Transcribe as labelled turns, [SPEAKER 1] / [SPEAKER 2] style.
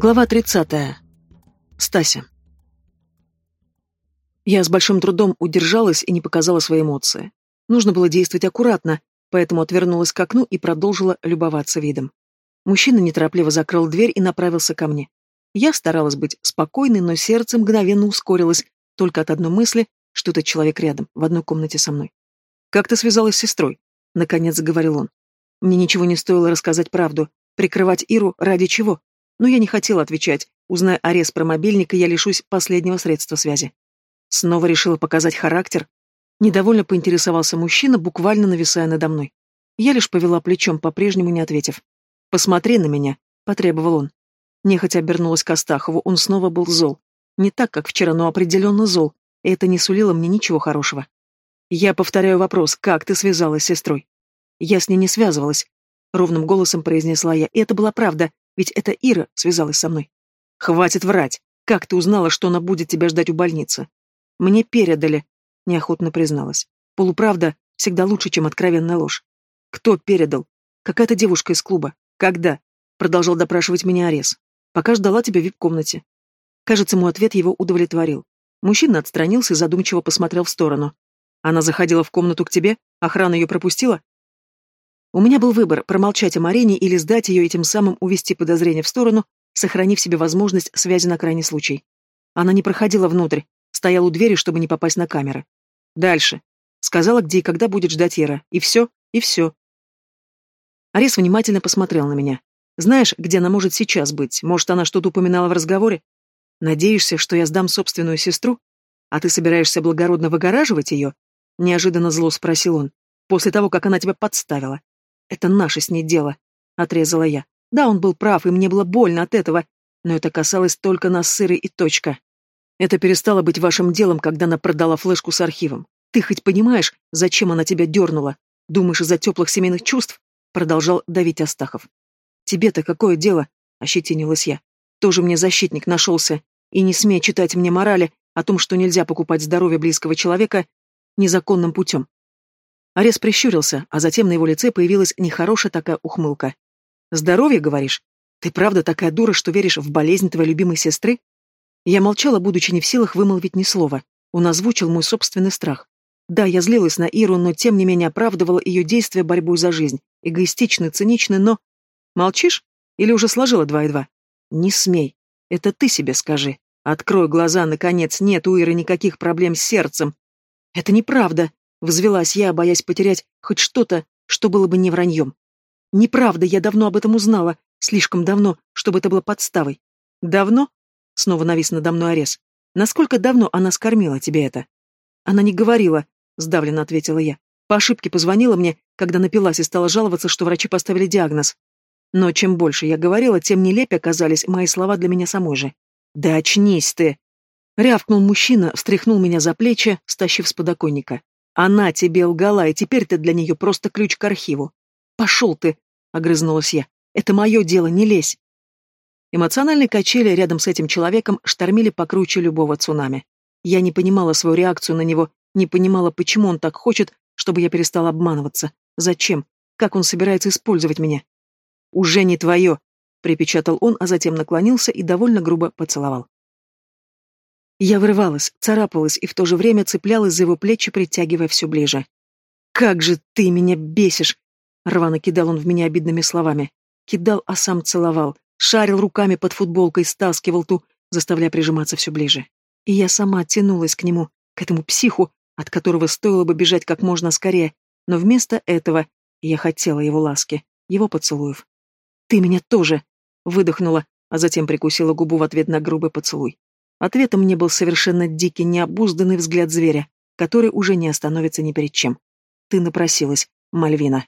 [SPEAKER 1] Глава 30. Стася. Я с большим трудом удержалась и не показала свои эмоции. Нужно было действовать аккуратно, поэтому отвернулась к окну и продолжила любоваться видом. Мужчина неторопливо закрыл дверь и направился ко мне. Я старалась быть спокойной, но сердце мгновенно ускорилось только от одной мысли, что этот человек рядом, в одной комнате со мной. «Как ты связалась с сестрой?» — наконец заговорил он. Мне ничего не стоило рассказать правду. Прикрывать Иру ради чего? Но я не хотела отвечать. Узная арест про мобильник, я лишусь последнего средства связи. Снова решила показать характер. Недовольно поинтересовался мужчина, буквально нависая надо мной. Я лишь повела плечом, по-прежнему не ответив. «Посмотри на меня», — потребовал он. Нехотя обернулась к Астахову, он снова был зол. Не так, как вчера, но определенно зол, это не сулило мне ничего хорошего. Я повторяю вопрос, как ты связалась с сестрой? Я с ней не связывалась. Ровным голосом произнесла я, и это была правда, ведь это Ира связалась со мной. Хватит врать. Как ты узнала, что она будет тебя ждать у больницы? Мне передали, неохотно призналась. Полуправда всегда лучше, чем откровенная ложь. Кто передал? Какая-то девушка из клуба. Когда? Продолжал допрашивать меня Арес. Пока ждала тебя в вип-комнате. Кажется, мой ответ его удовлетворил. Мужчина отстранился и задумчиво посмотрел в сторону. Она заходила в комнату к тебе? Охрана ее пропустила? У меня был выбор – промолчать о Марине или сдать ее и тем самым увести подозрение в сторону, сохранив себе возможность связи на крайний случай. Она не проходила внутрь, стояла у двери, чтобы не попасть на камеры. Дальше. Сказала, где и когда будет ждать Ера. И все, и все. Арис внимательно посмотрел на меня. Знаешь, где она может сейчас быть? Может, она что-то упоминала в разговоре? Надеешься, что я сдам собственную сестру? А ты собираешься благородно выгораживать ее? Неожиданно зло спросил он. После того, как она тебя подставила. Это наше с ней дело, отрезала я. Да, он был прав, и мне было больно от этого, но это касалось только нас с Ирой и точка. Это перестало быть вашим делом, когда она продала флешку с архивом. Ты хоть понимаешь, зачем она тебя дернула? Думаешь, из-за теплых семейных чувств? Продолжал давить Астахов. Тебе-то какое дело? Ощетинилась я. Тоже мне защитник нашелся. И не смей читать мне морали о том, что нельзя покупать здоровье близкого человека незаконным путем. Арес прищурился, а затем на его лице появилась нехорошая такая ухмылка. «Здоровье, говоришь? Ты правда такая дура, что веришь в болезнь твоей любимой сестры?» Я молчала, будучи не в силах вымолвить ни слова. Он озвучил мой собственный страх. Да, я злилась на Иру, но тем не менее оправдывала ее действия борьбой за жизнь. Эгоистично, цинично, но... Молчишь? Или уже сложила два и два? Не смей. Это ты себе скажи. Открой глаза, наконец, нет у Иры никаких проблем с сердцем. Это неправда, Взвелась я, боясь потерять хоть что-то, что было бы не враньем. Неправда, я давно об этом узнала, слишком давно, чтобы это было подставой. Давно? Снова навис надо мной Арес. Насколько давно она скормила тебе это? Она не говорила, сдавленно ответила я. По ошибке позвонила мне, когда напилась и стала жаловаться, что врачи поставили диагноз. Но чем больше я говорила, тем нелепее оказались мои слова для меня самой же. «Да очнись ты!» Рявкнул мужчина, встряхнул меня за плечи, стащив с подоконника. Она тебе лгала, и теперь ты для нее просто ключ к архиву. Пошел ты, огрызнулась я. Это мое дело, не лезь. Эмоциональные качели рядом с этим человеком штормили покруче любого цунами. Я не понимала свою реакцию на него, не понимала, почему он так хочет, чтобы я перестала обманываться. Зачем? Как он собирается использовать меня? «Уже не твое», — припечатал он, а затем наклонился и довольно грубо поцеловал. Я вырывалась, царапалась и в то же время цеплялась за его плечи, притягивая все ближе. «Как же ты меня бесишь!» Рвано кидал он в меня обидными словами. Кидал, а сам целовал. Шарил руками под футболкой, стаскивал ту, заставляя прижиматься все ближе. И я сама тянулась к нему, к этому психу, от которого стоило бы бежать как можно скорее, но вместо этого я хотела его ласки, его поцелуев. «Ты меня тоже!» — выдохнула, а затем прикусила губу в ответ на грубый поцелуй. Ответом мне был совершенно дикий, необузданный взгляд зверя, который уже не остановится ни перед чем. Ты напросилась, Мальвина.